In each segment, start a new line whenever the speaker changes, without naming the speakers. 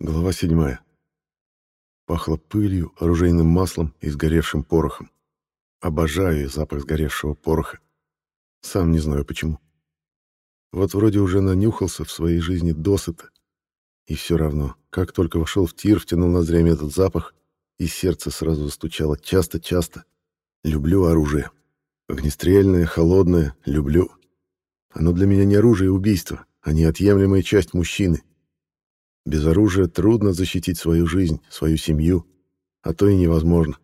Глава седьмая. Пахло пылью, оружейным маслом и сгоревшим порохом. Обожаю запах сгоревшего пороха. Сам не знаю почему. Вот вроде уже нанюхался в своей жизни досыта. И все равно, как только вошел в тир, втянул ноздрями этот запах, и сердце сразу застучало часто-часто. Люблю оружие. Огнестрельное, холодное, люблю. Оно для меня не оружие и убийство, а неотъемлемая часть мужчины. Без оружия трудно защитить свою жизнь, свою семью, а то и невозможно.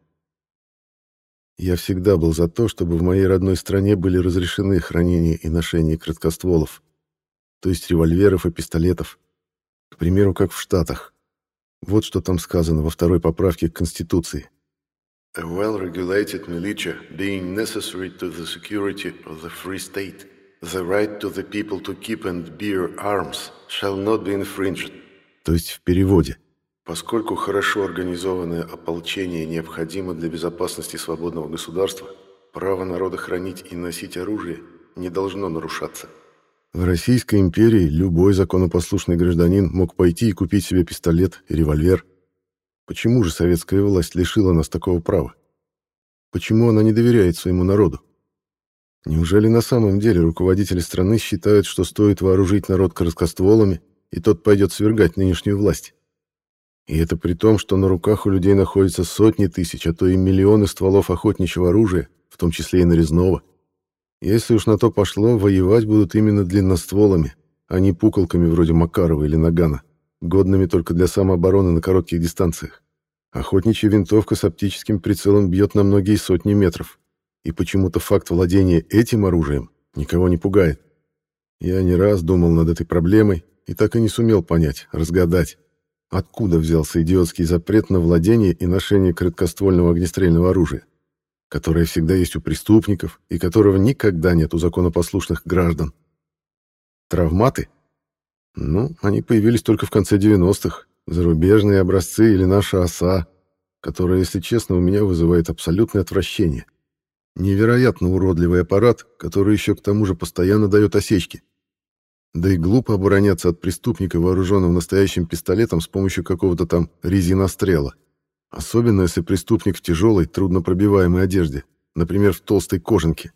Я всегда был за то, чтобы в моей родной стране были разрешены хранение и ношение краткостволов, то есть револьверов и пистолетов, к примеру, как в Штатах. Вот что там сказано во второй поправке к Конституции.
A well-regulated militia being necessary to the security of the free state, the right to the people to keep and bear arms shall not be infringed.
То есть в переводе.
Поскольку хорошо организованное ополчение необходимо для безопасности свободного государства, право народа хранить и носить оружие не должно нарушаться.
В Российской империи любой законопослушный гражданин мог пойти и купить себе пистолет и револьвер. Почему же советская власть лишила нас такого права? Почему она не доверяет своему народу? Неужели на самом деле руководители страны считают, что стоит вооружить народ короткостволами, и тот пойдет свергать нынешнюю власть? И это при том, что на руках у людей находятся сотни тысяч, а то и миллионы стволов охотничьего оружия, в том числе и нарезного. Если уж на то пошло, воевать будут именно длинностволами, а не пуколками вроде Макарова или Нагана, годными только для самообороны на коротких дистанциях. Охотничья винтовка с оптическим прицелом бьет на многие сотни метров, и почему-то факт владения этим оружием никого не пугает. Я не раз думал над этой проблемой и так и не сумел понять, разгадать, Откуда взялся идиотский запрет на владение и ношение краткоствольного огнестрельного оружия, которое всегда есть у преступников и которого никогда нет у законопослушных граждан? Травматы? Ну, они появились только в конце 90-х. Зарубежные образцы или наша оса, которая, если честно, у меня вызывает абсолютное отвращение. Невероятно уродливый аппарат, который еще к тому же постоянно дает осечки. Да и глупо обороняться от преступника, вооруженного настоящим пистолетом с помощью какого-то там резинострела. Особенно, если преступник в тяжелой, труднопробиваемой одежде, например, в толстой кожанке.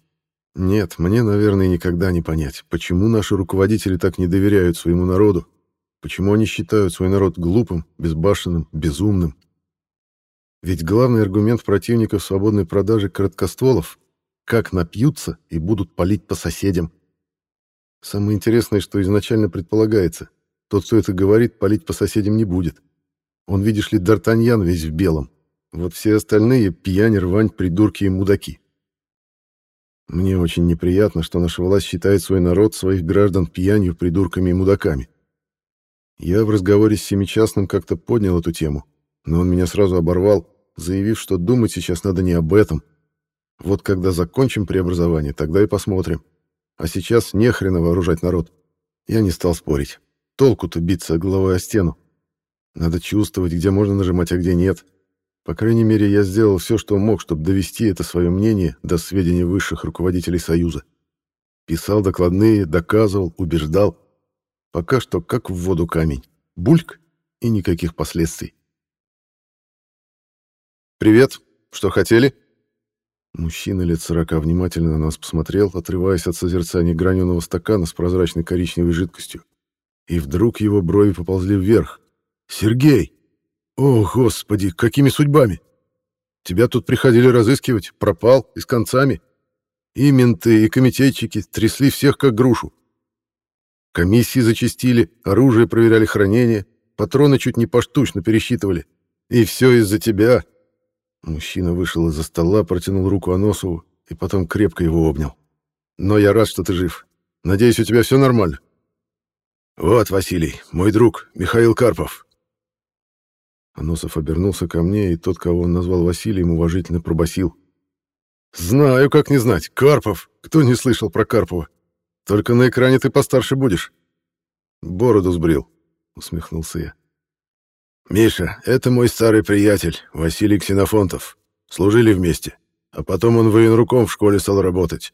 Нет, мне, наверное, никогда не понять, почему наши руководители так не доверяют своему народу, почему они считают свой народ глупым, безбашенным, безумным. Ведь главный аргумент противников свободной продажи короткостволов — как напьются и будут палить по соседям. Самое интересное, что изначально предполагается. Тот, кто это говорит, палить по соседям не будет. Он, видишь ли, Д'Артаньян весь в белом. Вот все остальные — пьянь, рвань, придурки и мудаки. Мне очень неприятно, что наша власть считает свой народ, своих граждан пьянью, придурками и мудаками. Я в разговоре с Семичастным как-то поднял эту тему, но он меня сразу оборвал, заявив, что думать сейчас надо не об этом. Вот когда закончим преобразование, тогда и посмотрим. А сейчас не хрена вооружать народ. Я не стал спорить. Толку-то биться головой о стену. Надо чувствовать, где можно нажимать, а где нет. По крайней мере, я сделал все, что мог, чтобы довести это свое мнение до сведения высших руководителей Союза. Писал докладные, доказывал, убеждал. Пока что как в воду камень. Бульк и никаких последствий. «Привет. Что хотели?» Мужчина лет сорока внимательно на нас посмотрел, отрываясь от созерцания граненого стакана с прозрачной коричневой жидкостью. И вдруг его брови поползли вверх. «Сергей! О, Господи, какими судьбами! Тебя тут приходили разыскивать, пропал и с концами. И менты, и комитетчики трясли всех как грушу. Комиссии зачистили, оружие проверяли хранение, патроны чуть не поштучно пересчитывали. И все из-за тебя, Мужчина вышел из-за стола, протянул руку Аносову и потом крепко его обнял. «Но я рад, что ты жив. Надеюсь, у тебя все нормально?» «Вот, Василий, мой друг, Михаил Карпов». Аносов обернулся ко мне, и тот, кого он назвал Василием, уважительно пробасил: «Знаю, как не знать. Карпов! Кто не слышал про Карпова? Только на экране ты постарше будешь». «Бороду сбрил», — усмехнулся я. «Миша, это мой старый приятель, Василий Ксенофонтов. Служили вместе. А потом он военруком в школе стал работать.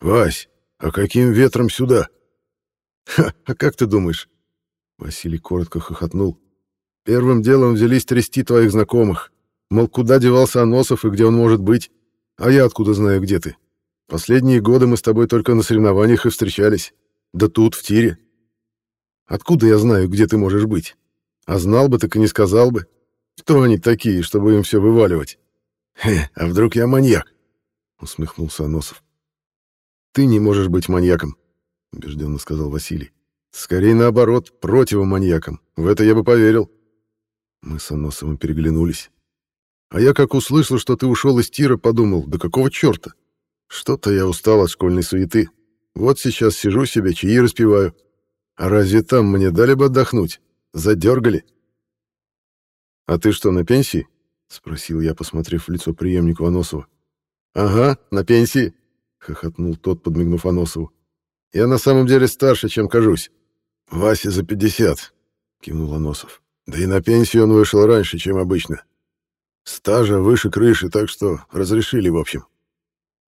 Вась, а каким ветром сюда?» «Ха, а как ты думаешь?» Василий коротко хохотнул. Первым делом взялись трясти твоих знакомых. Мол, куда девался Аносов и где он может быть? А я откуда знаю, где ты? Последние годы мы с тобой только на соревнованиях и встречались. Да тут, в тире. Откуда я знаю, где ты можешь быть? А знал бы, так и не сказал бы. Кто они такие, чтобы им все вываливать? Хе, а вдруг я маньяк? Усмехнулся Аносов. Ты не можешь быть маньяком, убежденно сказал Василий. Скорее наоборот, противоманьяком. В это я бы поверил. Мы с Аносовым переглянулись. А я как услышал, что ты ушел из тира, подумал, да какого черта? Что-то я устал от школьной суеты. Вот сейчас сижу себе, чаи распиваю. А разве там мне дали бы отдохнуть? Задергали. А ты что, на пенсии? Спросил я, посмотрев в лицо преемнику Аносова. Ага, на пенсии, хохотнул тот, подмигнув Аносову. Я на самом деле старше, чем кажусь. Вася за пятьдесят, кивнул Аносов. Да и на пенсию он вышел раньше, чем обычно. Стажа выше крыши, так что разрешили, в общем.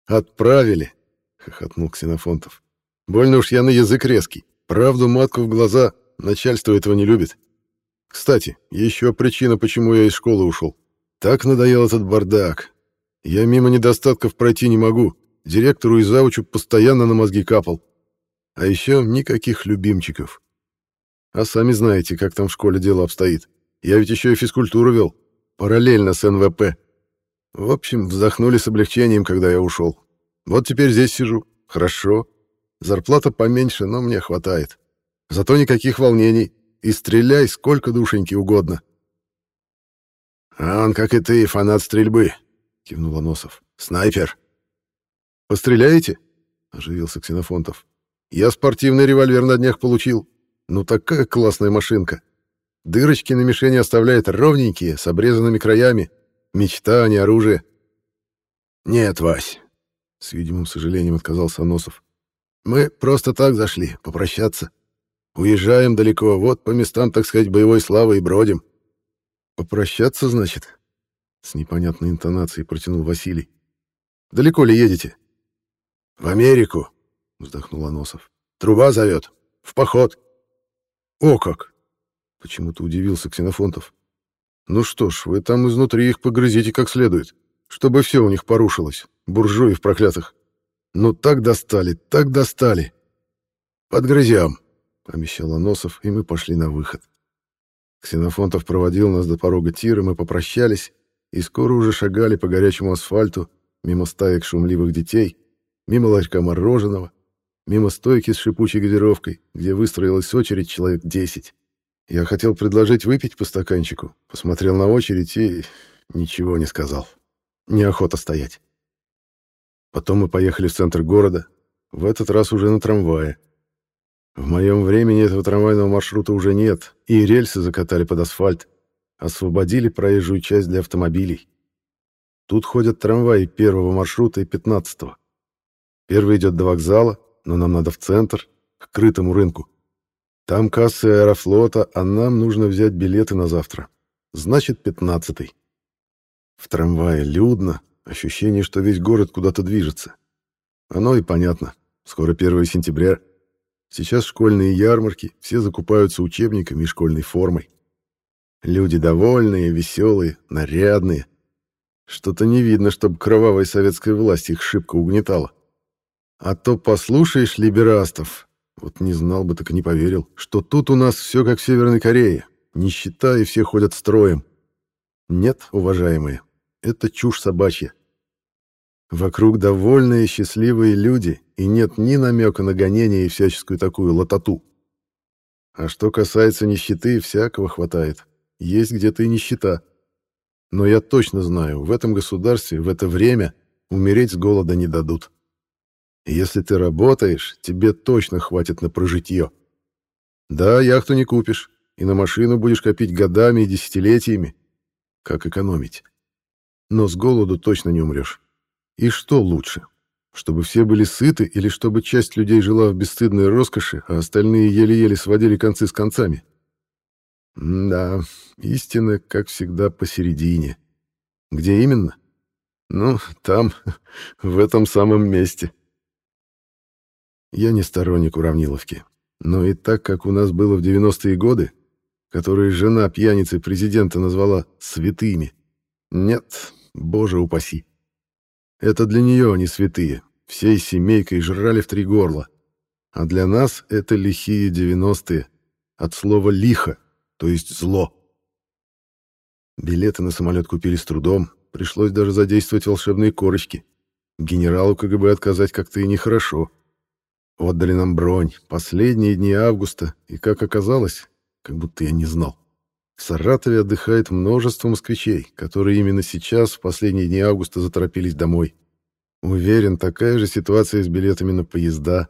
Отправили, хохотнул Ксенофонтов. Больно уж я на язык резкий. Правду матку в глаза, начальство этого не любит. Кстати, еще причина, почему я из школы ушел. Так надоел этот бардак. Я мимо недостатков пройти не могу. Директору и заучу постоянно на мозги капал. А еще никаких любимчиков. А сами знаете, как там в школе дело обстоит. Я ведь еще и физкультуру вел. Параллельно с НВП. В общем, вздохнули с облегчением, когда я ушел. Вот теперь здесь сижу. Хорошо. Зарплата поменьше, но мне хватает. Зато никаких волнений. И стреляй сколько душеньки угодно. «А он, как и ты, фанат стрельбы», — кивнул Аносов. «Снайпер». «Постреляете?» — оживился Ксенофонтов. «Я спортивный револьвер на днях получил. Ну такая классная машинка. Дырочки на мишени оставляет ровненькие, с обрезанными краями. Мечта, а не оружие». «Нет, Вась», — с видимым сожалением отказался Аносов. «Мы просто так зашли, попрощаться. Уезжаем далеко, вот по местам, так сказать, боевой славы и бродим». «Попрощаться, значит?» С непонятной интонацией протянул Василий. «Далеко ли едете?» «В Америку», — вздохнул Аносов. «Труба зовет. В поход». «О как!» — почему-то удивился Ксенофонтов. «Ну что ж, вы там изнутри их погрызите как следует, чтобы все у них порушилось, буржуев проклятых. Ну так достали, так достали!» «Подгрызем», — пообещал Аносов, и мы пошли на выход. Ксенофонтов проводил нас до порога тира, мы попрощались, и скоро уже шагали по горячему асфальту, мимо стаек шумливых детей, мимо ларька мороженого, мимо стойки с шипучей газировкой, где выстроилась очередь человек десять. Я хотел предложить выпить по стаканчику, посмотрел на очередь и ничего не сказал. Неохота стоять. Потом мы поехали в центр города, в этот раз уже на трамвае. В моем времени этого трамвайного маршрута уже нет, и рельсы закатали под асфальт, освободили проезжую часть для автомобилей. Тут ходят трамваи первого маршрута и пятнадцатого. Первый идет до вокзала, но нам надо в центр, к крытому рынку. Там кассы аэрофлота, а нам нужно взять билеты на завтра. Значит, пятнадцатый. В трамвае людно, ощущение, что весь город куда-то движется. Оно и понятно. Скоро 1 сентября. Сейчас школьные ярмарки, все закупаются учебниками и школьной формой. Люди довольные, веселые, нарядные. Что-то не видно, чтобы кровавая советская власть их шибко угнетала. А то послушаешь либерастов, вот не знал бы, так и не поверил, что тут у нас все как в Северной Корее. Нищета и все ходят строем. Нет, уважаемые, это чушь собачья. Вокруг довольные счастливые люди, и нет ни намека на гонение и всяческую такую лототу. А что касается нищеты, всякого хватает. Есть где-то и нищета. Но я точно знаю, в этом государстве, в это время умереть с голода не дадут. Если ты работаешь, тебе точно хватит на прожитье. Да, яхту не купишь, и на машину будешь копить годами и десятилетиями. Как экономить? Но с голоду точно не умрешь. И что лучше? Чтобы все были сыты или чтобы часть людей жила в бесстыдной роскоши, а остальные еле-еле сводили концы с концами? да, истина, как всегда, посередине. Где именно? Ну, там, в этом самом месте. Я не сторонник уравниловки. Но и так, как у нас было в 90-е годы, которые жена пьяницы президента назвала «святыми». Нет, боже упаси. Это для нее они святые, всей семейкой жрали в три горла. А для нас это лихие девяностые, от слова «лихо», то есть «зло». Билеты на самолет купили с трудом, пришлось даже задействовать волшебные корочки. Генералу КГБ отказать как-то и нехорошо. Отдали нам бронь, последние дни августа, и, как оказалось, как будто я не знал, в Саратове отдыхает множество москвичей, которые именно сейчас, в последние дни августа, заторопились домой. Уверен, такая же ситуация с билетами на поезда.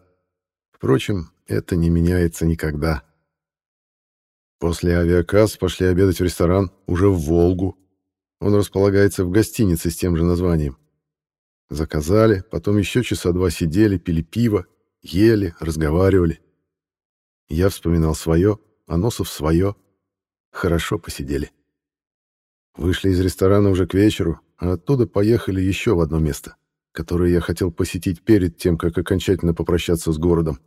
Впрочем, это не меняется никогда. После авиакасс пошли обедать в ресторан, уже в «Волгу». Он располагается в гостинице с тем же названием. Заказали, потом еще часа два сидели, пили пиво, ели, разговаривали. Я вспоминал свое, а Носов свое. Хорошо посидели. Вышли из ресторана уже к вечеру, а оттуда поехали еще в одно место, которое я хотел посетить перед тем, как окончательно попрощаться с городом.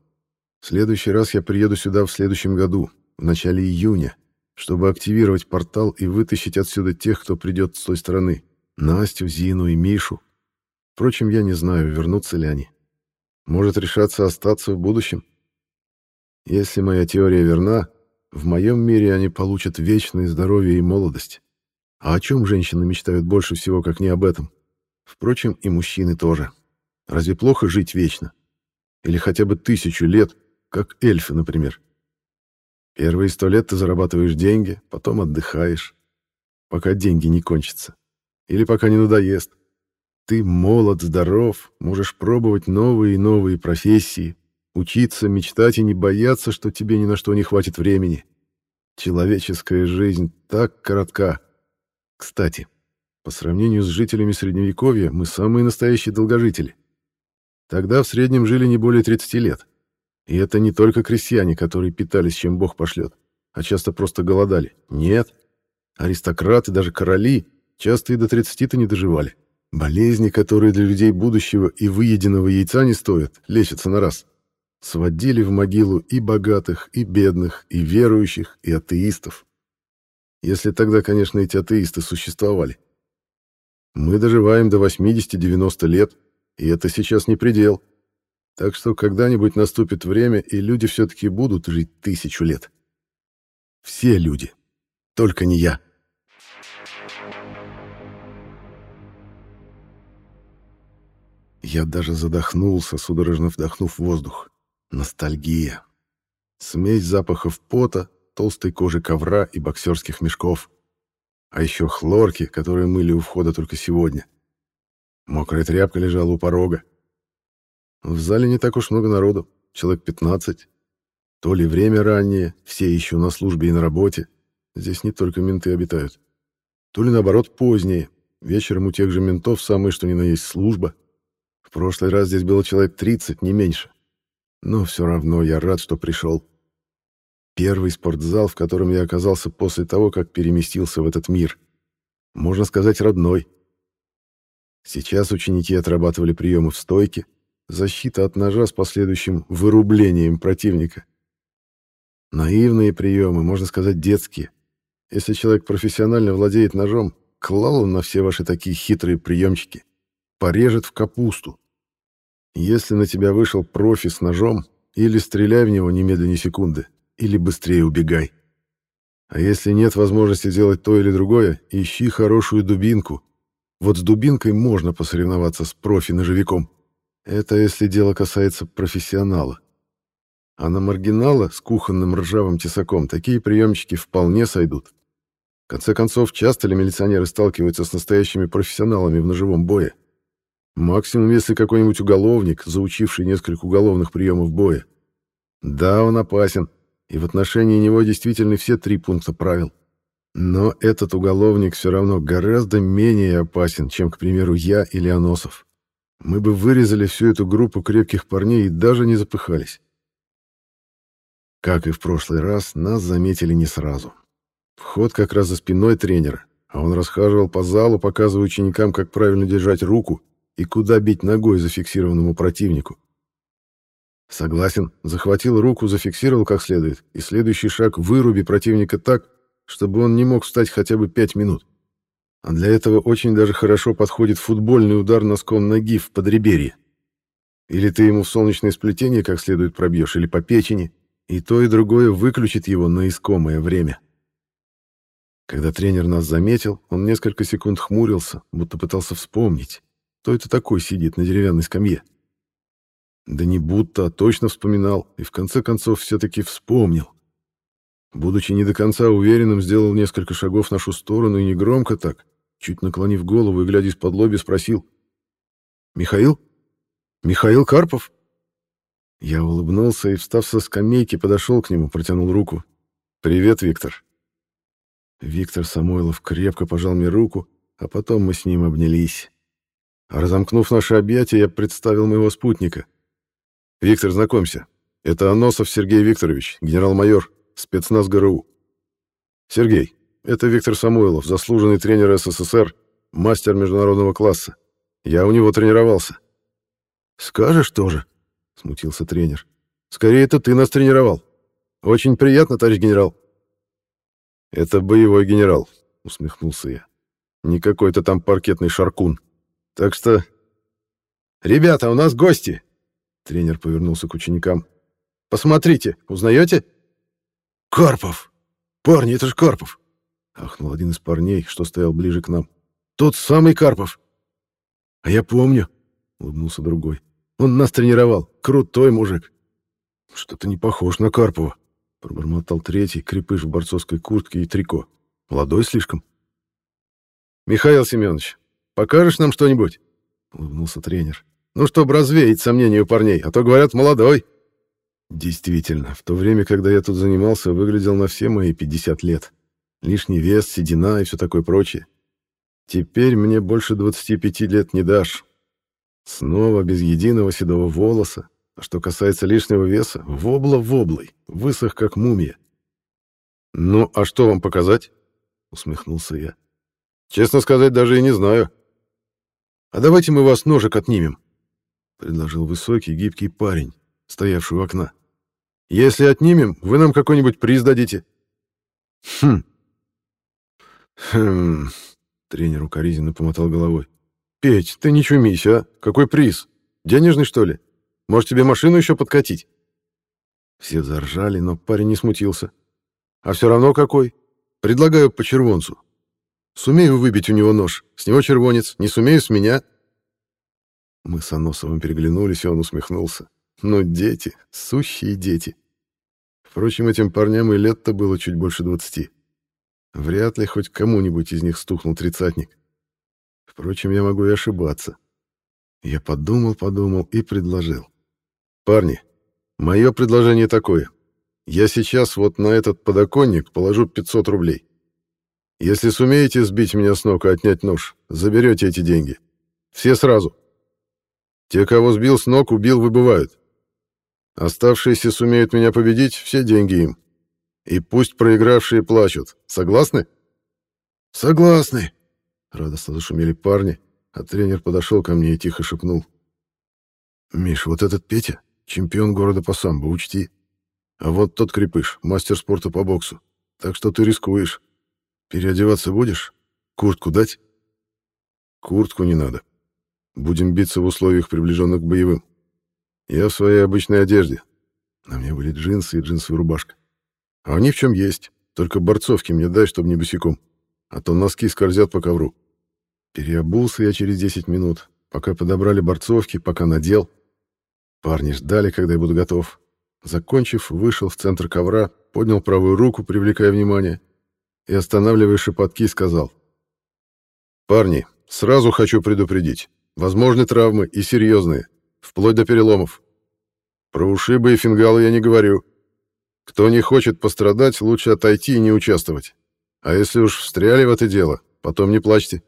В следующий раз я приеду сюда в следующем году, в начале июня, чтобы активировать портал и вытащить отсюда тех, кто придет с той стороны. Настю, Зину и Мишу. Впрочем, я не знаю, вернутся ли они. Может решаться остаться в будущем. Если моя теория верна, в моем мире они получат вечное здоровье и молодость. А о чем женщины мечтают больше всего, как не об этом? Впрочем, и мужчины тоже. Разве плохо жить вечно? Или хотя бы тысячу лет, как эльфы, например? Первые сто лет ты зарабатываешь деньги, потом отдыхаешь, пока деньги не кончатся. Или пока не надоест. Ты молод, здоров, можешь пробовать новые и новые профессии, учиться, мечтать и не бояться, что тебе ни на что не хватит времени. Человеческая жизнь так коротка. Кстати, по сравнению с жителями Средневековья, мы самые настоящие долгожители. Тогда в среднем жили не более 30 лет. И это не только крестьяне, которые питались, чем Бог пошлет, а часто просто голодали. Нет. Аристократы, даже короли, часто и до 30-то не доживали. Болезни, которые для людей будущего и выеденного яйца не стоят, лечатся на раз. Сводили в могилу и богатых, и бедных, и верующих, и атеистов. Если тогда, конечно, эти атеисты существовали. Мы доживаем до 80-90 лет, и это сейчас не предел. Так что когда-нибудь наступит время, и люди все-таки будут жить тысячу лет. Все люди. Только не я. Я даже задохнулся, судорожно вдохнув воздух. Ностальгия. Смесь запахов пота, толстой кожи ковра и боксерских мешков. А еще хлорки, которые мыли у входа только сегодня. Мокрая тряпка лежала у порога. В зале не так уж много народу, человек 15. То ли время раннее, все еще на службе и на работе. Здесь не только менты обитают. То ли наоборот позднее, вечером у тех же ментов самое что ни на есть служба. В прошлый раз здесь было человек 30, не меньше. Но все равно я рад, что пришел. Первый спортзал, в котором я оказался после того, как переместился в этот мир. Можно сказать, родной. Сейчас ученики отрабатывали приемы в стойке, защита от ножа с последующим вырублением противника. Наивные приемы, можно сказать, детские. Если человек профессионально владеет ножом, клал он на все ваши такие хитрые приемчики. Порежет в капусту. Если на тебя вышел профи с ножом, или стреляй в него немедленно секунды, или быстрее убегай. А если нет возможности сделать то или другое, ищи хорошую дубинку. Вот с дубинкой можно посоревноваться с профи-ножевиком. Это если дело касается профессионала. А на маргинала с кухонным ржавым тесаком такие приемчики вполне сойдут. В конце концов, часто ли милиционеры сталкиваются с настоящими профессионалами в ножевом бое? Максимум, если какой-нибудь уголовник, заучивший несколько уголовных приемов боя. Да, он опасен, и в отношении него действительно все три пункта правил. Но этот уголовник все равно гораздо менее опасен, чем, к примеру, я или Аносов мы бы вырезали всю эту группу крепких парней и даже не запыхались. Как и в прошлый раз, нас заметили не сразу. Вход как раз за спиной тренера, а он расхаживал по залу, показывая ученикам, как правильно держать руку и куда бить ногой зафиксированному противнику. Согласен, захватил руку, зафиксировал как следует, и следующий шаг выруби противника так, чтобы он не мог встать хотя бы пять минут. А для этого очень даже хорошо подходит футбольный удар носком ноги в подреберье. Или ты ему в солнечное сплетение как следует пробьешь, или по печени, и то и другое выключит его на искомое время. Когда тренер нас заметил, он несколько секунд хмурился, будто пытался вспомнить, кто это такой сидит на деревянной скамье. Да не будто, а точно вспоминал, и в конце концов все-таки вспомнил. Будучи не до конца уверенным, сделал несколько шагов в нашу сторону и негромко так, чуть наклонив голову и глядя из-под лоби, спросил. «Михаил? Михаил Карпов?» Я улыбнулся и, встав со скамейки, подошел к нему, протянул руку. «Привет, Виктор». Виктор Самойлов крепко пожал мне руку, а потом мы с ним обнялись. Разомкнув наши объятия, я представил моего спутника. «Виктор, знакомься. Это Аносов Сергей Викторович, генерал-майор, спецназ ГРУ. Сергей, это Виктор Самойлов, заслуженный тренер СССР, мастер международного класса. Я у него тренировался». «Скажешь тоже?» — смутился тренер. «Скорее, это ты нас тренировал. Очень приятно, товарищ генерал». «Это боевой генерал», — усмехнулся я. «Не какой-то там паркетный шаркун. Так что...» «Ребята, у нас гости!» Тренер повернулся к ученикам. «Посмотрите, узнаете?» «Карпов! Парни, это ж Карпов!» Ахнул один из парней, что стоял ближе к нам. «Тот самый Карпов!» «А я помню!» — улыбнулся другой. Он нас тренировал. Крутой мужик. Что-то не похож на Карпова, пробормотал третий, крепыш в борцовской куртке и трико. Молодой слишком. Михаил Семенович, покажешь нам что-нибудь? улыбнулся тренер. Ну, чтобы развеять сомнения у парней, а то говорят, молодой. Действительно, в то время, когда я тут занимался, выглядел на все мои 50 лет. Лишний вес, седина и все такое прочее. Теперь мне больше 25 лет не дашь. Снова без единого седого волоса. А что касается лишнего веса, вобла воблой, высох как мумия. «Ну, а что вам показать?» — усмехнулся я. «Честно сказать, даже и не знаю». «А давайте мы вас ножик отнимем», — предложил высокий гибкий парень, стоявший у окна. «Если отнимем, вы нам какой-нибудь приз дадите». «Хм». «Хм...» — тренер укоризненно помотал головой. «Петь, ты не чумись, а? Какой приз? Денежный, что ли? Может, тебе машину еще подкатить?» Все заржали, но парень не смутился. «А все равно какой? Предлагаю по червонцу. Сумею выбить у него нож, с него червонец, не сумею с меня». Мы с Аносовым переглянулись, и он усмехнулся. «Ну, дети, сущие дети». Впрочем, этим парням и лет-то было чуть больше двадцати. Вряд ли хоть кому-нибудь из них стукнул тридцатник. Впрочем, я могу и ошибаться. Я подумал, подумал и предложил. «Парни, мое предложение такое. Я сейчас вот на этот подоконник положу 500 рублей. Если сумеете сбить меня с ног и отнять нож, заберете эти деньги. Все сразу. Те, кого сбил с ног, убил, выбывают. Оставшиеся сумеют меня победить, все деньги им. И пусть проигравшие плачут. Согласны? Согласны, Радостно зашумели парни, а тренер подошел ко мне и тихо шепнул. «Миш, вот этот Петя — чемпион города по самбо, учти. А вот тот крепыш, мастер спорта по боксу. Так что ты рискуешь. Переодеваться будешь? Куртку дать?» «Куртку не надо. Будем биться в условиях, приближенных к боевым. Я в своей обычной одежде. На мне были джинсы и джинсовая рубашка. А они в чем есть. Только борцовки мне дай, чтобы не босиком. А то носки скользят по ковру. Переобулся я через 10 минут, пока подобрали борцовки, пока надел. Парни ждали, когда я буду готов. Закончив, вышел в центр ковра, поднял правую руку, привлекая внимание, и, останавливая шепотки, сказал. «Парни, сразу хочу предупредить. Возможны травмы и серьезные, вплоть до переломов. Про ушибы и фингалы я не говорю. Кто не хочет пострадать, лучше отойти и не участвовать. А если уж встряли в это дело, потом не плачьте».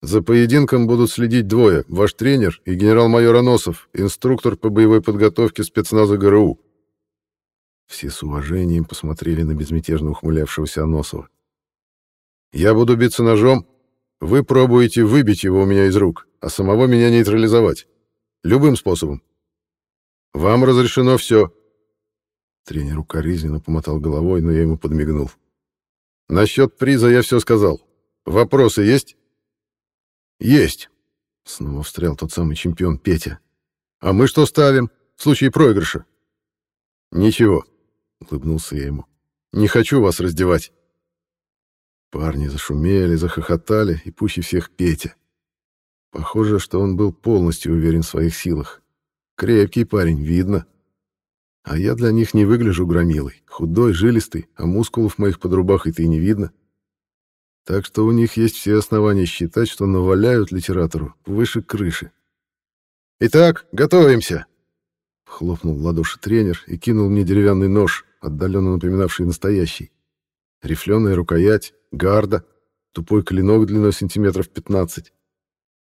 За поединком будут следить двое, ваш тренер и генерал-майор Аносов, инструктор по боевой подготовке спецназа ГРУ. Все с уважением посмотрели на безмятежно ухмылявшегося Аносова. Я буду биться ножом, вы пробуете выбить его у меня из рук, а самого меня нейтрализовать. Любым способом. Вам разрешено все. Тренер укоризненно помотал головой, но я ему подмигнул. Насчет приза я все сказал. Вопросы есть? Есть. Снова встрял тот самый чемпион Петя. А мы что ставим в случае проигрыша? Ничего, улыбнулся я ему. Не хочу вас раздевать. Парни зашумели, захохотали, и пуще всех Петя. Похоже, что он был полностью уверен в своих силах. Крепкий парень, видно. А я для них не выгляжу громилой. Худой, жилистый, а мускулов моих под рубахой-то и не видно. Так что у них есть все основания считать, что наваляют литератору выше крыши. «Итак, готовимся!» Хлопнул в ладоши тренер и кинул мне деревянный нож, отдаленно напоминавший настоящий. Рифленая рукоять, гарда, тупой клинок длиной сантиметров 15.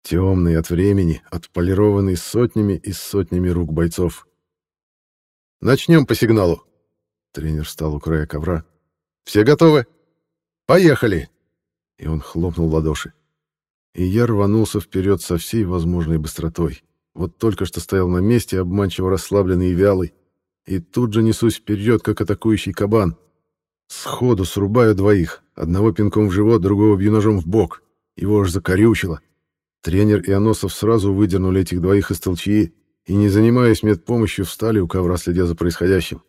Темный от времени, отполированный сотнями и сотнями рук бойцов. Начнем по сигналу. Тренер встал у края ковра. Все готовы? Поехали! И он хлопнул в ладоши. И я рванулся вперед со всей возможной быстротой. Вот только что стоял на месте, обманчиво расслабленный и вялый, и тут же несусь вперед, как атакующий кабан. Сходу срубаю двоих. Одного пинком в живот, другого бью ножом в бок. Его аж закорючило. Тренер и Аносов сразу выдернули этих двоих из толчьи и, не занимаясь медпомощью, встали у ковра, следя за происходящим.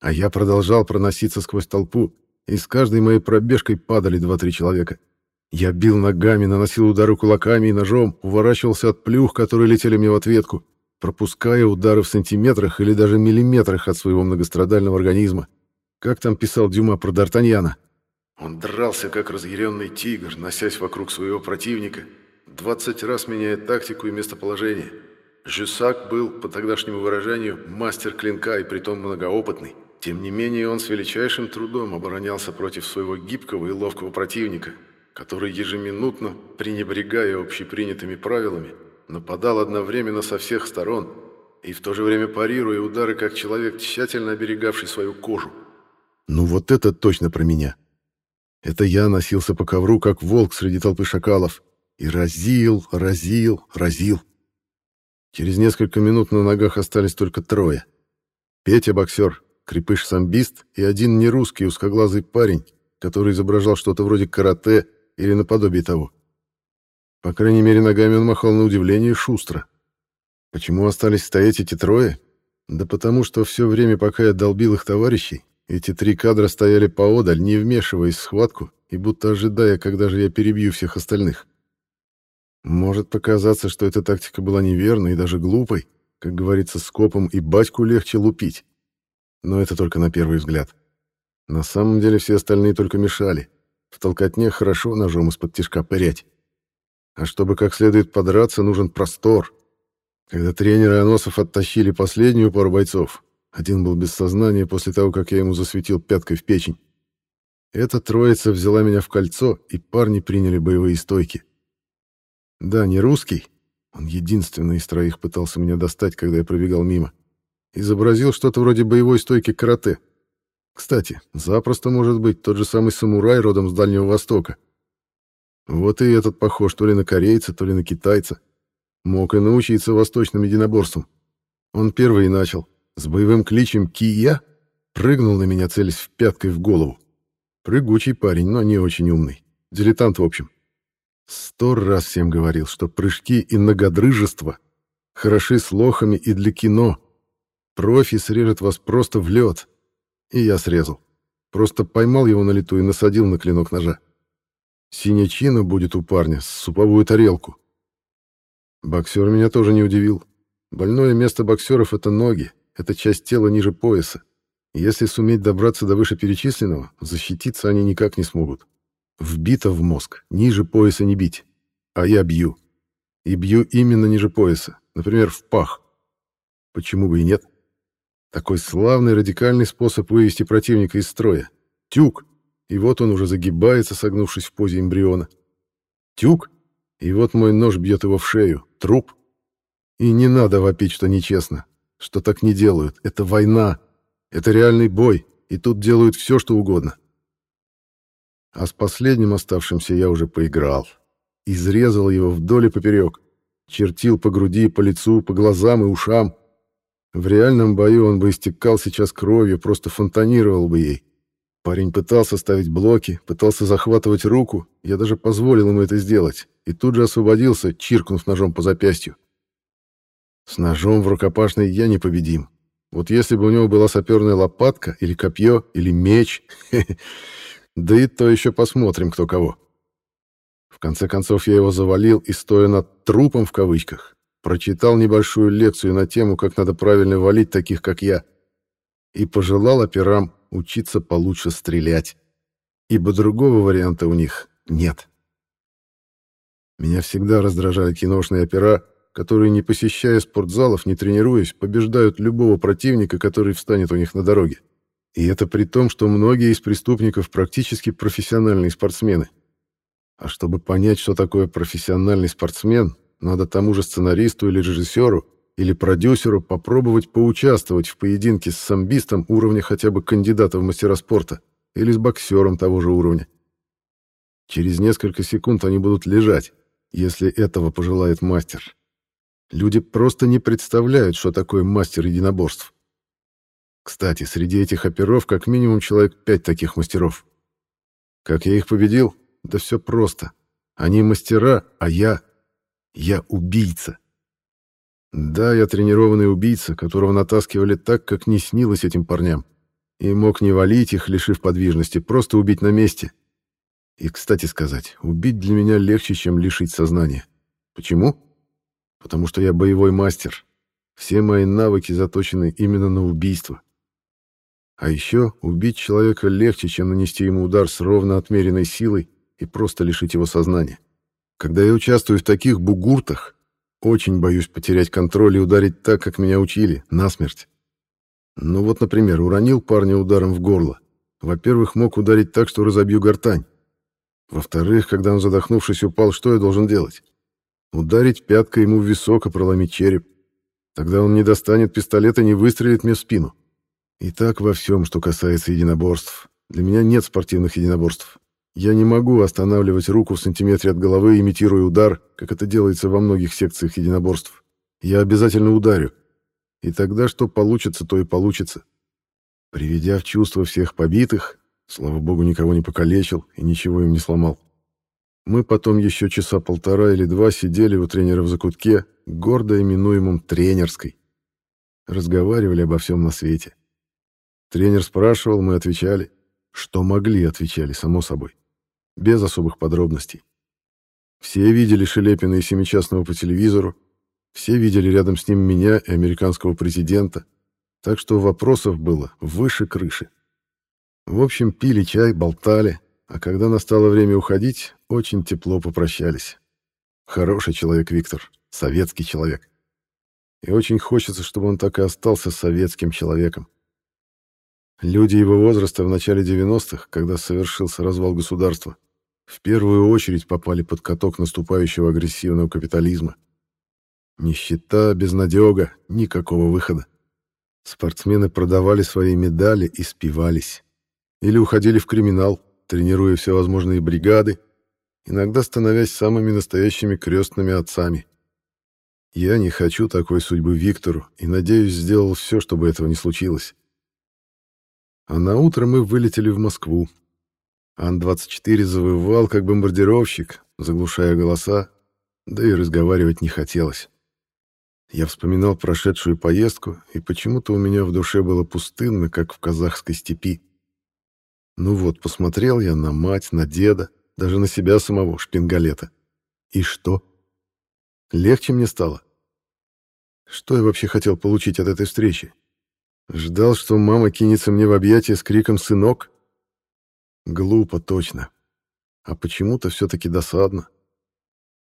А я продолжал проноситься сквозь толпу, и с каждой моей пробежкой падали два-три человека. Я бил ногами, наносил удары кулаками и ножом, уворачивался от плюх, которые летели мне в ответку, пропуская удары в сантиметрах или даже миллиметрах от своего многострадального организма. Как там писал Дюма про Д'Артаньяна? Он дрался, как разъяренный тигр, носясь вокруг своего противника, двадцать раз меняя тактику и местоположение. Жюсак был, по тогдашнему выражению, мастер клинка и притом многоопытный. Тем не менее, он с величайшим трудом оборонялся против своего гибкого и ловкого противника, который ежеминутно, пренебрегая общепринятыми правилами, нападал одновременно со всех сторон и в то же время парируя удары, как человек, тщательно оберегавший свою кожу. Ну вот это точно про меня. Это я носился по ковру, как волк среди толпы шакалов, и разил, разил, разил. Через несколько минут на ногах остались только трое. Петя боксер, крепыш-самбист и один нерусский узкоглазый парень, который изображал что-то вроде карате или наподобие того. По крайней мере, ногами он махал на удивление шустро. Почему остались стоять эти трое? Да потому что все время, пока я долбил их товарищей, эти три кадра стояли поодаль, не вмешиваясь в схватку и будто ожидая, когда же я перебью всех остальных. Может показаться, что эта тактика была неверной и даже глупой, как говорится, скопом и батьку легче лупить. Но это только на первый взгляд. На самом деле все остальные только мешали. В толкотне хорошо ножом из-под тишка пырять. А чтобы как следует подраться, нужен простор. Когда тренеры Аносов оттащили последнюю пару бойцов, один был без сознания после того, как я ему засветил пяткой в печень. Эта троица взяла меня в кольцо, и парни приняли боевые стойки. Да, не русский. Он единственный из троих пытался меня достать, когда я пробегал мимо. Изобразил что-то вроде боевой стойки карате. Кстати, запросто может быть тот же самый самурай родом с Дальнего Востока. Вот и этот похож то ли на корейца, то ли на китайца. Мог и научиться восточным единоборствам. Он первый и начал. С боевым кличем «Кия» прыгнул на меня, целясь в пяткой в голову. Прыгучий парень, но не очень умный. Дилетант, в общем. Сто раз всем говорил, что прыжки и многодрыжество хороши с лохами и для кино. Профи срежет вас просто в лед. И я срезал. Просто поймал его на лету и насадил на клинок ножа. Синячина будет у парня суповую тарелку. Боксер меня тоже не удивил. Больное место боксеров — это ноги, это часть тела ниже пояса. Если суметь добраться до вышеперечисленного, защититься они никак не смогут. Вбито в мозг, ниже пояса не бить. А я бью. И бью именно ниже пояса, например, в пах. Почему бы и нет? Такой славный радикальный способ вывести противника из строя. Тюк. И вот он уже загибается, согнувшись в позе эмбриона. Тюк. И вот мой нож бьет его в шею. Труп. И не надо вопить, что нечестно. Что так не делают. Это война. Это реальный бой. И тут делают все, что угодно. А с последним оставшимся я уже поиграл. Изрезал его вдоль и поперек. Чертил по груди, по лицу, по глазам и ушам. В реальном бою он бы истекал сейчас кровью, просто фонтанировал бы ей. Парень пытался ставить блоки, пытался захватывать руку, я даже позволил ему это сделать, и тут же освободился, чиркнув ножом по запястью. С ножом в рукопашной я непобедим. Вот если бы у него была саперная лопатка, или копье, или меч, да и то еще посмотрим, кто кого. В конце концов, я его завалил и, стоя над «трупом» в кавычках, прочитал небольшую лекцию на тему, как надо правильно валить таких, как я, и пожелал операм учиться получше стрелять, ибо другого варианта у них нет. Меня всегда раздражали киношные опера, которые, не посещая спортзалов, не тренируясь, побеждают любого противника, который встанет у них на дороге. И это при том, что многие из преступников практически профессиональные спортсмены. А чтобы понять, что такое профессиональный спортсмен, надо тому же сценаристу или режиссеру или продюсеру попробовать поучаствовать в поединке с самбистом уровня хотя бы кандидата в мастера спорта или с боксером того же уровня. Через несколько секунд они будут лежать, если этого пожелает мастер. Люди просто не представляют, что такое мастер единоборств. Кстати, среди этих оперов как минимум человек пять таких мастеров. Как я их победил? Да все просто. Они мастера, а я... Я убийца. Да, я тренированный убийца, которого натаскивали так, как не снилось этим парням. И мог не валить их, лишив подвижности, просто убить на месте. И, кстати сказать, убить для меня легче, чем лишить сознания. Почему? Потому что я боевой мастер. Все мои навыки заточены именно на убийство. А еще убить человека легче, чем нанести ему удар с ровно отмеренной силой и просто лишить его сознания. Когда я участвую в таких бугуртах, очень боюсь потерять контроль и ударить так, как меня учили, насмерть. Ну вот, например, уронил парня ударом в горло. Во-первых, мог ударить так, что разобью гортань. Во-вторых, когда он, задохнувшись, упал, что я должен делать? Ударить пяткой ему в висок и проломить череп. Тогда он не достанет пистолета и не выстрелит мне в спину. И так во всем, что касается единоборств. Для меня нет спортивных единоборств. Я не могу останавливать руку в сантиметре от головы, имитируя удар, как это делается во многих секциях единоборств. Я обязательно ударю. И тогда что получится, то и получится. Приведя в чувство всех побитых, слава богу, никого не покалечил и ничего им не сломал. Мы потом еще часа полтора или два сидели у тренера в закутке, гордо именуемом тренерской. Разговаривали обо всем на свете. Тренер спрашивал, мы отвечали. Что могли, отвечали, само собой без особых подробностей. Все видели Шелепина и Семичастного по телевизору, все видели рядом с ним меня и американского президента, так что вопросов было выше крыши. В общем, пили чай, болтали, а когда настало время уходить, очень тепло попрощались. Хороший человек Виктор, советский человек. И очень хочется, чтобы он так и остался советским человеком. Люди его возраста в начале 90-х, когда совершился развал государства, в первую очередь попали под каток наступающего агрессивного капитализма. Нищета, безнадега, никакого выхода. Спортсмены продавали свои медали и спивались. Или уходили в криминал, тренируя всевозможные бригады, иногда становясь самыми настоящими крестными отцами. Я не хочу такой судьбы Виктору и, надеюсь, сделал все, чтобы этого не случилось. А на утро мы вылетели в Москву. Ан-24 завывал, как бомбардировщик, заглушая голоса, да и разговаривать не хотелось. Я вспоминал прошедшую поездку, и почему-то у меня в душе было пустынно, как в казахской степи. Ну вот, посмотрел я на мать, на деда, даже на себя самого, шпингалета. И что? Легче мне стало? Что я вообще хотел получить от этой встречи? Ждал, что мама кинется мне в объятия с криком «Сынок!» Глупо, точно. А почему-то все-таки досадно.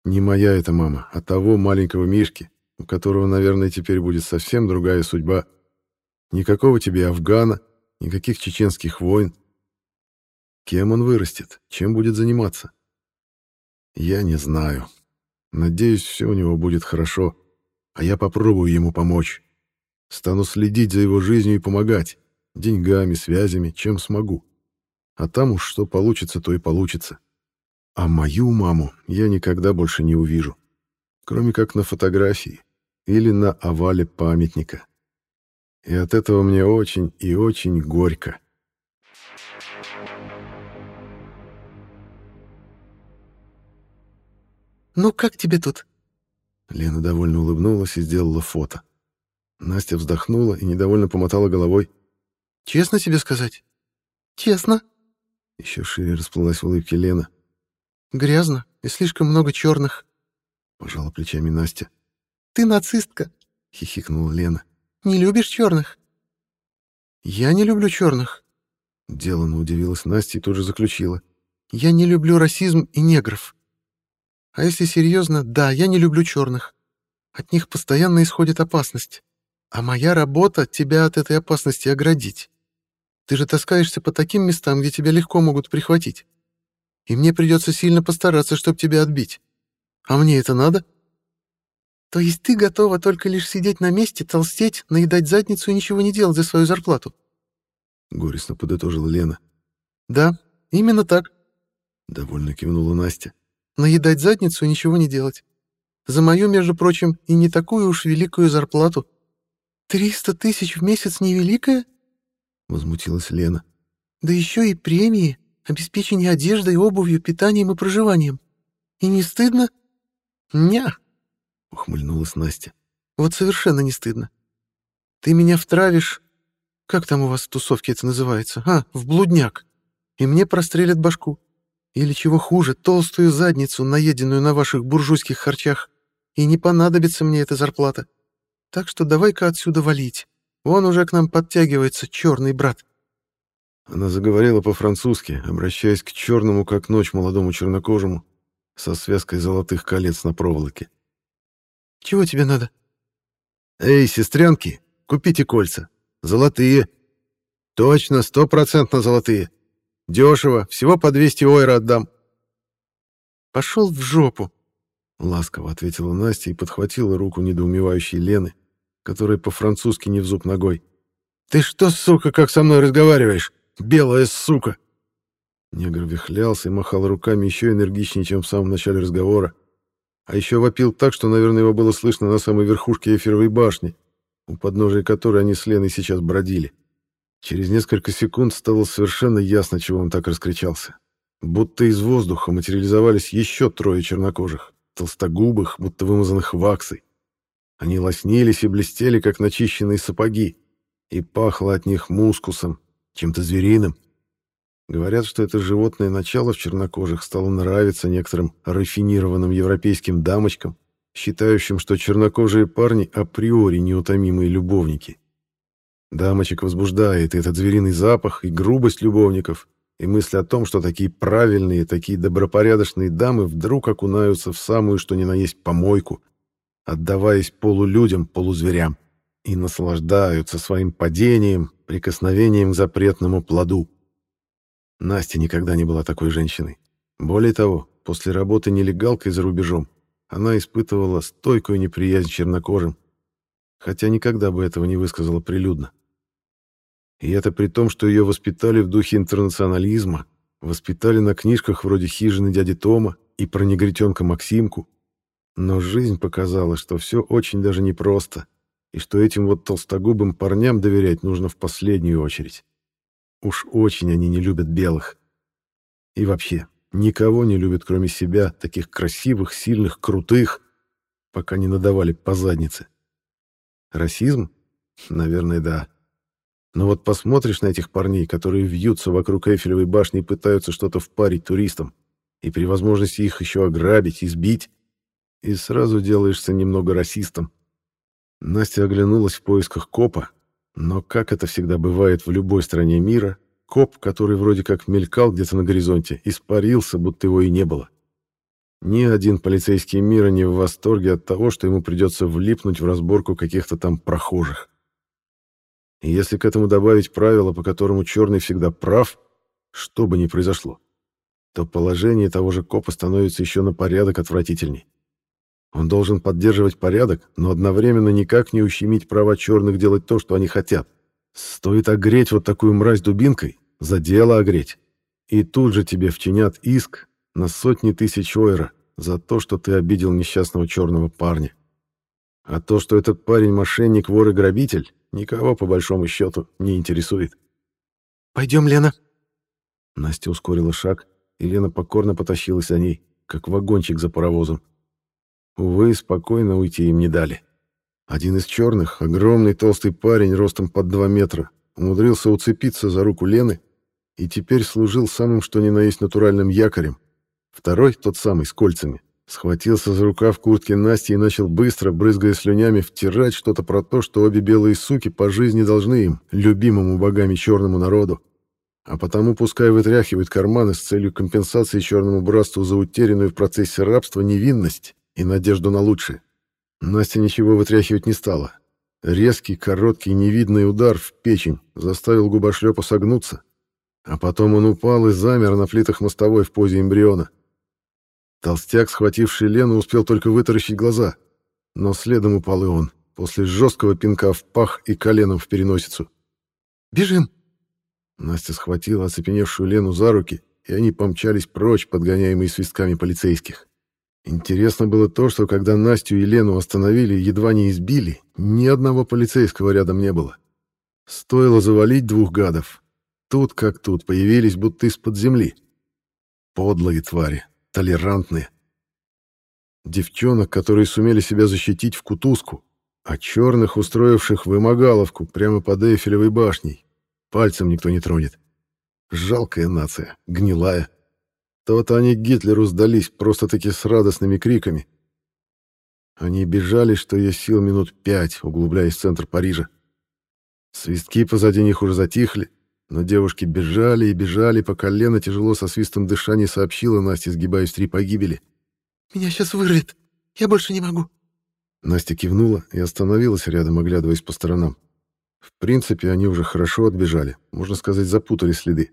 Не моя эта мама, а того маленького Мишки, у которого, наверное, теперь будет совсем другая судьба. Никакого тебе Афгана, никаких чеченских войн. Кем он вырастет? Чем будет заниматься? Я не знаю. Надеюсь, все у него будет хорошо, а я попробую ему помочь. Стану следить за его жизнью и помогать. Деньгами, связями, чем смогу. А там уж что получится, то и получится. А мою маму я никогда больше не увижу. Кроме как на фотографии или на овале памятника. И от этого мне очень и очень горько.
«Ну, как тебе тут?»
Лена довольно улыбнулась и сделала фото. Настя вздохнула и недовольно помотала головой.
«Честно тебе сказать?» «Честно».
Еще шире расплылась в улыбке Лена.
«Грязно и слишком много черных», —
пожала плечами Настя.
«Ты нацистка», —
хихикнула Лена.
«Не любишь черных?» «Я не люблю черных», —
деланно удивилась Настя и тут же заключила.
«Я не люблю расизм и негров. А если серьезно, да, я не люблю черных. От них постоянно исходит опасность. А моя работа — тебя от этой опасности оградить. Ты же таскаешься по таким местам, где тебя легко могут прихватить. И мне придется сильно постараться, чтобы тебя отбить. А мне это надо? То есть ты готова только лишь сидеть на месте, толстеть, наедать задницу и ничего не делать за свою зарплату?
Горестно подытожила Лена.
Да, именно так.
Довольно кивнула Настя.
Наедать задницу и ничего не делать. За мою, между прочим, и не такую уж великую зарплату. «Триста тысяч в месяц невеликая?»
— возмутилась Лена.
«Да еще и премии, обеспечение одеждой, обувью, питанием и проживанием. И не стыдно?» «Ня!»
— ухмыльнулась Настя.
«Вот совершенно не стыдно. Ты меня втравишь... Как там у вас в тусовке это называется? А, в блудняк. И мне прострелят башку. Или, чего хуже, толстую задницу, наеденную на ваших буржуйских харчах. И не понадобится мне эта зарплата. Так что давай-ка отсюда валить. Вон уже к нам подтягивается черный брат».
Она заговорила по-французски, обращаясь к черному, как ночь, молодому чернокожему, со связкой золотых колец на проволоке.
«Чего тебе надо?»
«Эй, сестренки, купите кольца. Золотые. Точно, стопроцентно золотые. Дешево, всего по 200 ойра отдам».
«Пошел в жопу», —
ласково ответила Настя и подхватила руку недоумевающей Лены, которая по-французски не в зуб ногой. «Ты что, сука, как со мной разговариваешь? Белая сука!» Негр вихлялся и махал руками еще энергичнее, чем в самом начале разговора. А еще вопил так, что, наверное, его было слышно на самой верхушке эфировой башни, у подножия которой они с Леной сейчас бродили. Через несколько секунд стало совершенно ясно, чего он так раскричался. Будто из воздуха материализовались еще трое чернокожих толстогубых, будто вымазанных ваксой. Они лоснились и блестели, как начищенные сапоги, и пахло от них мускусом, чем-то звериным. Говорят, что это животное начало в чернокожих стало нравиться некоторым рафинированным европейским дамочкам, считающим, что чернокожие парни априори неутомимые любовники. Дамочек возбуждает этот звериный запах и грубость любовников, и мысль о том, что такие правильные, такие добропорядочные дамы вдруг окунаются в самую, что ни на есть, помойку, отдаваясь полулюдям, полузверям, и наслаждаются своим падением, прикосновением к запретному плоду. Настя никогда не была такой женщиной. Более того, после работы нелегалкой за рубежом она испытывала стойкую неприязнь чернокожим, хотя никогда бы этого не высказала прилюдно. И это при том, что ее воспитали в духе интернационализма, воспитали на книжках вроде «Хижины дяди Тома» и про негритенка Максимку. Но жизнь показала, что все очень даже непросто, и что этим вот толстогубым парням доверять нужно в последнюю очередь. Уж очень они не любят белых. И вообще, никого не любят, кроме себя, таких красивых, сильных, крутых, пока не надавали по заднице. Расизм? Наверное, да. Но вот посмотришь на этих парней, которые вьются вокруг Эйфелевой башни и пытаются что-то впарить туристам, и при возможности их еще ограбить, избить, и сразу делаешься немного расистом. Настя оглянулась в поисках копа, но, как это всегда бывает в любой стране мира, коп, который вроде как мелькал где-то на горизонте, испарился, будто его и не было. Ни один полицейский мира не в восторге от того, что ему придется влипнуть в разборку каких-то там прохожих. Если к этому добавить правило, по которому черный всегда прав, что бы ни произошло, то положение того же копа становится еще на порядок отвратительней. Он должен поддерживать порядок, но одновременно никак не ущемить права черных делать то, что они хотят. Стоит огреть вот такую мразь дубинкой, за дело огреть. И тут же тебе вчинят иск на сотни тысяч ойра за то, что ты обидел несчастного черного парня. А то, что этот парень мошенник, вор и грабитель, никого, по большому счету, не интересует.
«Пойдем, Лена».
Настя ускорила шаг, и Лена покорно потащилась за ней, как вагончик за паровозом. Увы, спокойно уйти им не дали. Один из черных, огромный толстый парень ростом под два метра, умудрился уцепиться за руку Лены и теперь служил самым что ни на есть натуральным якорем. Второй, тот самый, с кольцами, схватился за рукав куртки Насти и начал быстро, брызгая слюнями, втирать что-то про то, что обе белые суки по жизни должны им, любимому богами черному народу. А потому пускай вытряхивают карманы с целью компенсации черному братству за утерянную в процессе рабства невинность и надежду на лучшее. Настя ничего вытряхивать не стала. Резкий, короткий, невидный удар в печень заставил губошлепа согнуться, а потом он упал и замер на плитах мостовой в позе эмбриона. Толстяк, схвативший Лену, успел только вытаращить глаза, но следом упал и он, после жесткого пинка в пах и коленом в переносицу.
«Бежим!»
Настя схватила оцепеневшую Лену за руки, и они помчались прочь, подгоняемые свистками полицейских. Интересно было то, что когда Настю и Лену остановили и едва не избили, ни одного полицейского рядом не было. Стоило завалить двух гадов, Тут как тут появились будто из-под земли. Подлые твари, толерантные. Девчонок, которые сумели себя защитить в кутузку, а черных, устроивших вымогаловку прямо под Эйфелевой башней. Пальцем никто не тронет. Жалкая нация, гнилая. То-то они Гитлеру сдались просто-таки с радостными криками. Они бежали, что есть сил минут пять, углубляясь в центр Парижа. Свистки позади них уже затихли, но девушки бежали и бежали, пока Лена тяжело со свистом дышания сообщила Насте, сгибаясь три погибели.
«Меня сейчас вырвет. Я больше не могу».
Настя кивнула и остановилась рядом, оглядываясь по сторонам. В принципе, они уже хорошо отбежали, можно сказать, запутали следы.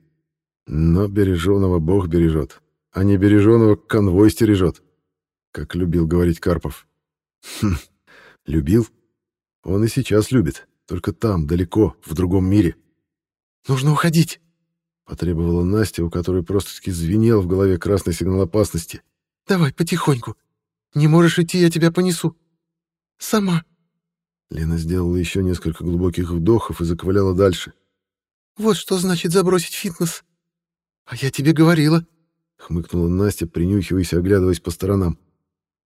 Но береженого Бог бережет, а не береженого конвой стережет, как любил говорить Карпов. Хм, любил? Он и сейчас любит, только там, далеко, в другом мире.
Нужно уходить!»
Потребовала Настя, у которой просто-таки звенел в голове красный сигнал опасности.
«Давай, потихоньку. Не можешь идти, я тебя понесу. Сама».
Лена сделала еще несколько глубоких вдохов и заковыляла дальше.
«Вот что значит забросить фитнес. А я тебе говорила», —
хмыкнула Настя, принюхиваясь и оглядываясь по сторонам.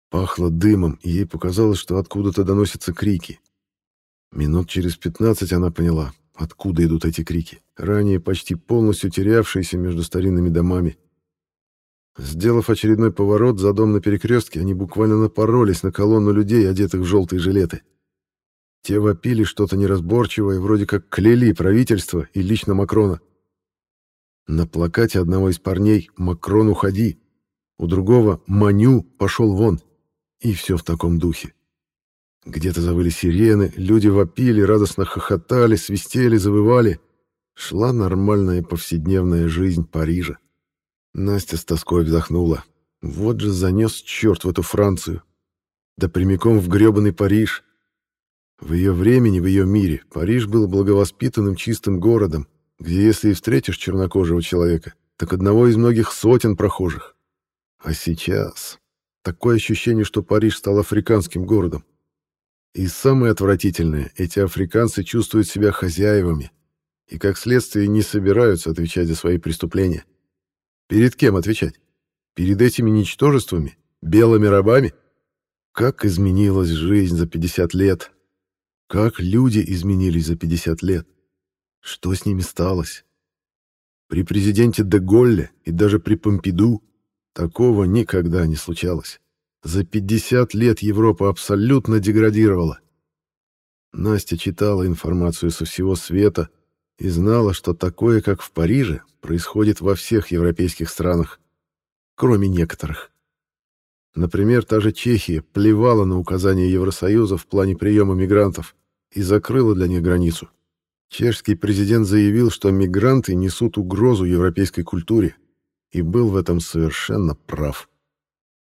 Пахло дымом, и ей показалось, что откуда-то доносятся крики. Минут через пятнадцать она поняла. Откуда идут эти крики, ранее почти полностью терявшиеся между старинными домами? Сделав очередной поворот за дом на перекрестке, они буквально напоролись на колонну людей, одетых в желтые жилеты. Те вопили что-то неразборчивое, вроде как кляли правительство и лично Макрона. На плакате одного из парней «Макрон, уходи», у другого «Маню, пошел вон». И все в таком духе. Где-то завыли сирены, люди вопили, радостно хохотали, свистели, завывали. Шла нормальная повседневная жизнь Парижа. Настя с тоской вздохнула. Вот же занес черт в эту Францию. Да прямиком в грёбаный Париж. В ее времени, в ее мире, Париж был благовоспитанным чистым городом, где если и встретишь чернокожего человека, так одного из многих сотен прохожих. А сейчас такое ощущение, что Париж стал африканским городом. И самое отвратительное, эти африканцы чувствуют себя хозяевами и, как следствие, не собираются отвечать за свои преступления. Перед кем отвечать? Перед этими ничтожествами? Белыми рабами? Как изменилась жизнь за 50 лет? Как люди изменились за 50 лет? Что с ними сталось? При президенте де Голле и даже при Помпиду такого никогда не случалось. За 50 лет Европа абсолютно деградировала. Настя читала информацию со всего света и знала, что такое, как в Париже, происходит во всех европейских странах, кроме некоторых. Например, та же Чехия плевала на указания Евросоюза в плане приема мигрантов и закрыла для них границу. Чешский президент заявил, что мигранты несут угрозу европейской культуре, и был в этом совершенно прав.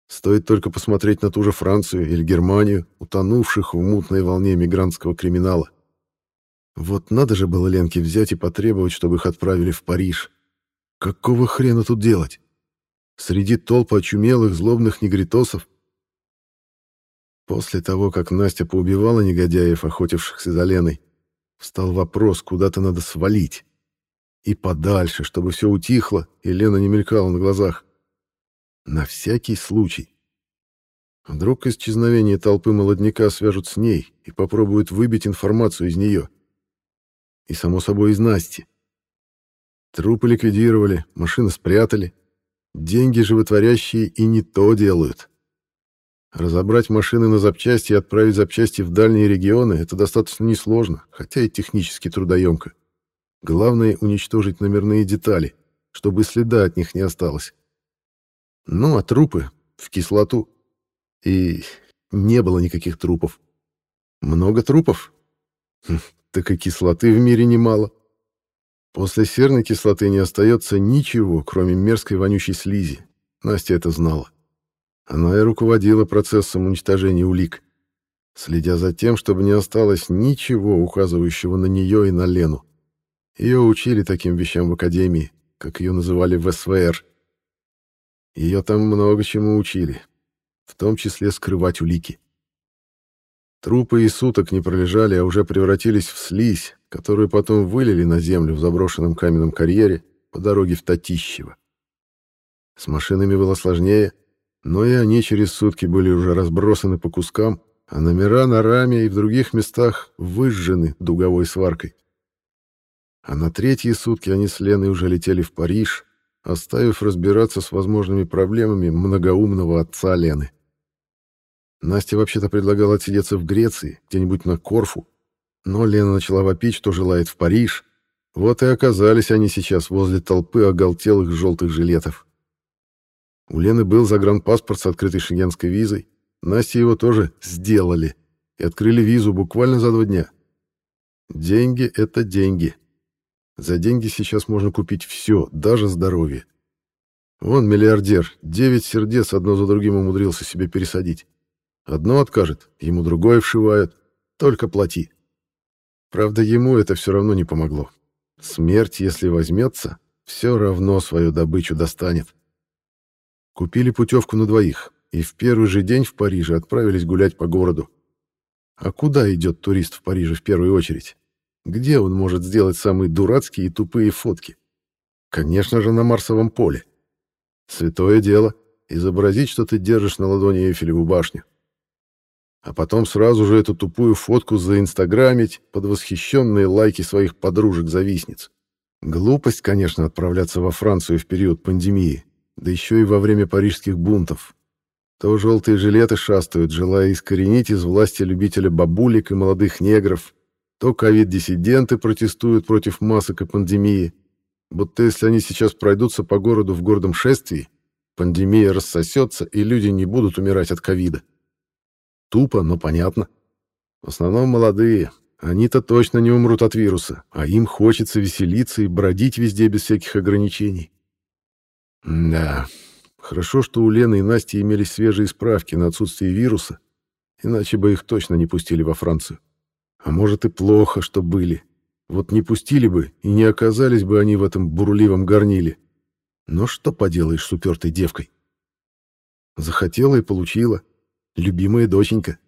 Стоит только посмотреть на ту же Францию или Германию, утонувших в мутной волне мигрантского криминала. Вот надо же было Ленке взять и потребовать, чтобы их отправили в Париж. Какого хрена тут делать? Среди толпы очумелых злобных негритосов После того, как Настя поубивала негодяев, охотившихся за Леной, встал вопрос, куда-то надо свалить. И подальше, чтобы все утихло, и Лена не мелькала на глазах. На всякий случай. Вдруг исчезновение толпы молодняка свяжут с ней и попробуют выбить информацию из нее. И, само собой, из Насти. Трупы ликвидировали, машины спрятали. Деньги животворящие и не то делают. Разобрать машины на запчасти и отправить запчасти в дальние регионы — это достаточно несложно, хотя и технически трудоемко. Главное — уничтожить номерные детали, чтобы следа от них не осталось. Ну, а трупы — в кислоту. И не было никаких трупов. Много трупов? Хм, так и кислоты в мире немало. После серной кислоты не остается ничего, кроме мерзкой вонючей слизи. Настя это знала. Она и руководила процессом уничтожения улик, следя за тем, чтобы не осталось ничего, указывающего на нее и на Лену. Ее учили таким вещам в академии, как ее называли в СВР. Ее там много чему учили, в том числе скрывать улики. Трупы и суток не пролежали, а уже превратились в слизь, которую потом вылили на землю в заброшенном каменном карьере по дороге в Татищево. С машинами было сложнее, но и они через сутки были уже разбросаны по кускам, а номера на раме и в других местах выжжены дуговой сваркой. А на третьи сутки они с Леной уже летели в Париж, оставив разбираться с возможными проблемами многоумного отца Лены. Настя вообще-то предлагала отсидеться в Греции, где-нибудь на Корфу, но Лена начала вопить, что желает в Париж. Вот и оказались они сейчас возле толпы оголтелых желтых жилетов. У Лены был загранпаспорт с открытой шенгенской визой. Насте его тоже сделали и открыли визу буквально за два дня. Деньги — это деньги. За деньги сейчас можно купить все, даже здоровье. Вон миллиардер, девять сердец одно за другим умудрился себе пересадить. Одно откажет, ему другое вшивают. Только плати. Правда, ему это все равно не помогло. Смерть, если возьмется, все равно свою добычу достанет. Купили путевку на двоих и в первый же день в Париже отправились гулять по городу. А куда идет турист в Париже в первую очередь? Где он может сделать самые дурацкие и тупые фотки? Конечно же, на Марсовом поле. Святое дело — изобразить, что ты держишь на ладони Эйфелеву башню а потом сразу же эту тупую фотку заинстаграмить под восхищенные лайки своих подружек-завистниц. Глупость, конечно, отправляться во Францию в период пандемии, да еще и во время парижских бунтов. То желтые жилеты шастают, желая искоренить из власти любителя бабулек и молодых негров, то ковид-диссиденты протестуют против масок и пандемии, будто если они сейчас пройдутся по городу в гордом шествии, пандемия рассосется, и люди не будут умирать от ковида. Тупо, но понятно. В основном молодые. Они-то точно не умрут от вируса, а им хочется веселиться и бродить везде без всяких ограничений. Да, хорошо, что у Лены и Насти имелись свежие справки на отсутствие вируса, иначе бы их точно не пустили во Францию. А может и плохо, что были. Вот не пустили бы, и не оказались бы они в этом бурливом горниле. Но что поделаешь с упертой девкой? Захотела и получила любимая доченька.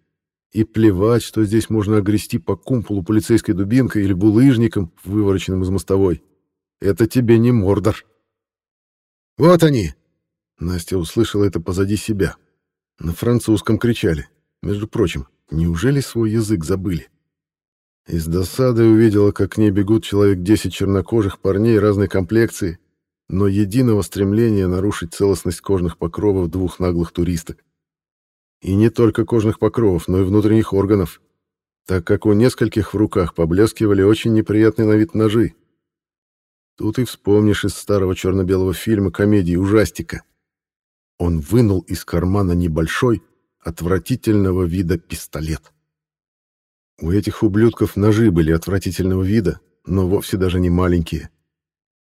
И плевать, что здесь можно огрести по кумполу полицейской дубинкой или булыжником, вывороченным из мостовой. Это тебе не Мордор. «Вот они!» Настя услышала это позади себя. На французском кричали. Между прочим, неужели свой язык забыли? Из досады увидела, как к ней бегут человек десять чернокожих парней разной комплекции, но единого стремления нарушить целостность кожных покровов двух наглых туристок. И не только кожных покровов, но и внутренних органов, так как у нескольких в руках поблескивали очень неприятные на вид ножи. Тут и вспомнишь из старого черно-белого фильма комедии «Ужастика». Он вынул из кармана небольшой, отвратительного вида пистолет. У этих ублюдков ножи были отвратительного вида, но вовсе даже не маленькие.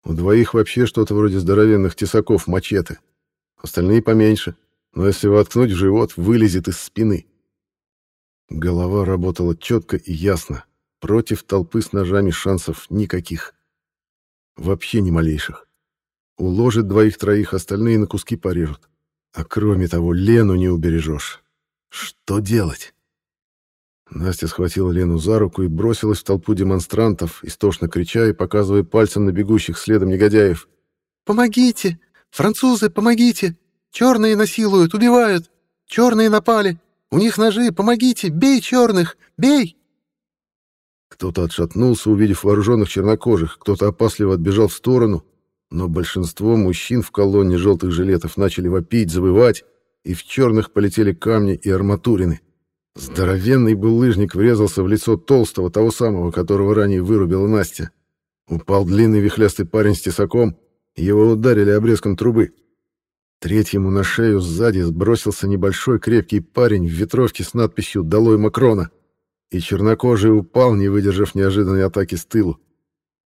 У двоих вообще что-то вроде здоровенных тесаков мачете. Остальные поменьше но если воткнуть в живот, вылезет из спины. Голова работала четко и ясно. Против толпы с ножами шансов никаких. Вообще ни малейших. Уложит двоих-троих, остальные на куски порежут. А кроме того, Лену не убережешь. Что делать? Настя схватила Лену за руку и бросилась в толпу демонстрантов, истошно крича и показывая пальцем на бегущих следом негодяев.
«Помогите! Французы, помогите! Черные насилуют, убивают! Черные напали! У них ножи! Помогите! Бей черных! Бей!»
Кто-то отшатнулся, увидев вооруженных чернокожих, кто-то опасливо отбежал в сторону, но большинство мужчин в колонне желтых жилетов начали вопить, завывать, и в черных полетели камни и арматурины. Здоровенный булыжник врезался в лицо толстого, того самого, которого ранее вырубила Настя. Упал длинный вихлястый парень с тесаком, его ударили обрезком трубы. Третьему на шею сзади сбросился небольшой крепкий парень в ветровке с надписью «Долой Макрона», и чернокожий упал, не выдержав неожиданной атаки с тылу.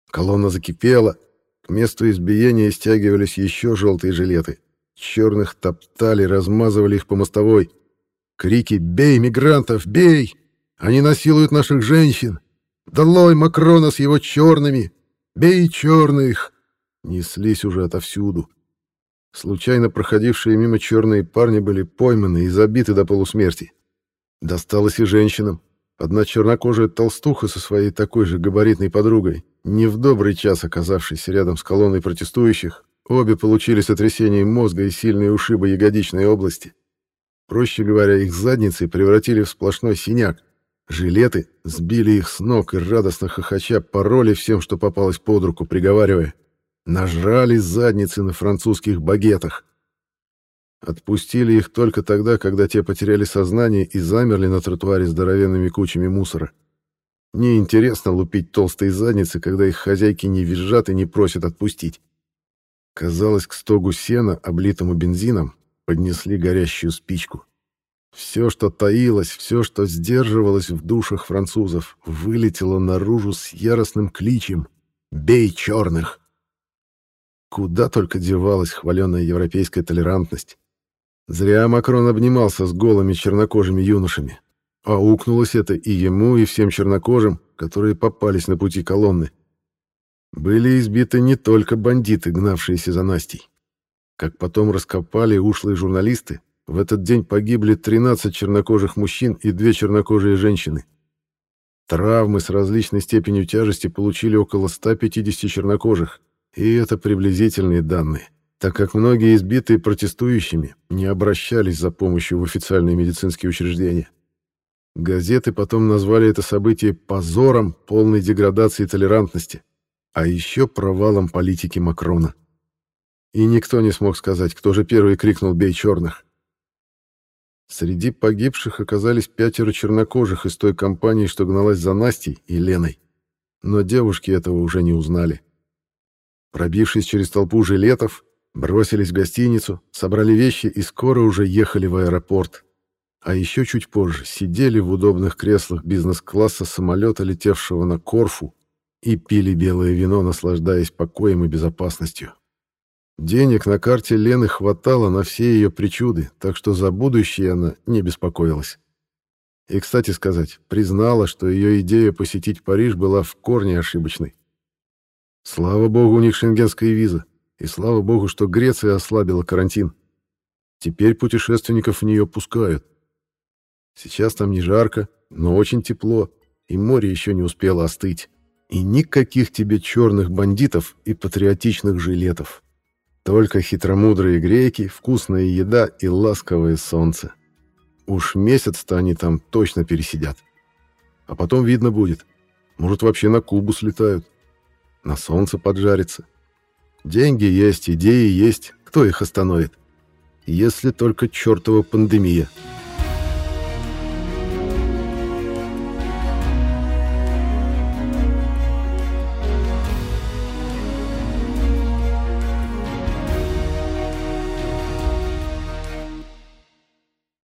Колонна закипела, к месту избиения стягивались еще желтые жилеты. Черных топтали, размазывали их по мостовой. Крики «Бей мигрантов! Бей! Они насилуют наших женщин! Долой Макрона с его черными! Бей черных!» Неслись уже отовсюду. Случайно проходившие мимо черные парни были пойманы и забиты до полусмерти. Досталось и женщинам. Одна чернокожая толстуха со своей такой же габаритной подругой, не в добрый час оказавшейся рядом с колонной протестующих, обе получили сотрясение мозга и сильные ушибы ягодичной области. Проще говоря, их задницы превратили в сплошной синяк. Жилеты сбили их с ног и радостно хохоча пороли всем, что попалось под руку, приговаривая «Нажрали задницы на французских багетах». Отпустили их только тогда, когда те потеряли сознание и замерли на тротуаре здоровенными кучами мусора. Неинтересно лупить толстые задницы, когда их хозяйки не визжат и не просят отпустить. Казалось, к стогу сена, облитому бензином, поднесли горящую спичку. Все, что таилось, все, что сдерживалось в душах французов, вылетело наружу с яростным кличем «Бей черных!». Куда только девалась хваленная европейская толерантность. Зря Макрон обнимался с голыми чернокожими юношами. А укнулось это и ему, и всем чернокожим, которые попались на пути колонны. Были избиты не только бандиты, гнавшиеся за Настей. Как потом раскопали ушлые журналисты, в этот день погибли 13 чернокожих мужчин и две чернокожие женщины. Травмы с различной степенью тяжести получили около 150 чернокожих, и это приблизительные данные так как многие избитые протестующими не обращались за помощью в официальные медицинские учреждения. Газеты потом назвали это событие позором полной деградации толерантности, а еще провалом политики Макрона. И никто не смог сказать, кто же первый крикнул «Бей черных!». Среди погибших оказались пятеро чернокожих из той компании, что гналась за Настей и Леной. Но девушки этого уже не узнали. Пробившись через толпу жилетов, Бросились в гостиницу, собрали вещи и скоро уже ехали в аэропорт. А еще чуть позже сидели в удобных креслах бизнес-класса самолета, летевшего на Корфу, и пили белое вино, наслаждаясь покоем и безопасностью. Денег на карте Лены хватало на все ее причуды, так что за будущее она не беспокоилась. И, кстати сказать, признала, что ее идея посетить Париж была в корне ошибочной. Слава богу, у них шенгенская виза. И слава богу, что Греция ослабила карантин. Теперь путешественников в нее пускают. Сейчас там не жарко, но очень тепло, и море еще не успело остыть. И никаких тебе черных бандитов и патриотичных жилетов. Только хитромудрые греки, вкусная еда и ласковое солнце. Уж месяц-то они там точно пересидят. А потом видно будет. Может, вообще на Кубу слетают. На солнце поджарится. Деньги есть, идеи есть, кто их остановит? Если только чертова пандемия –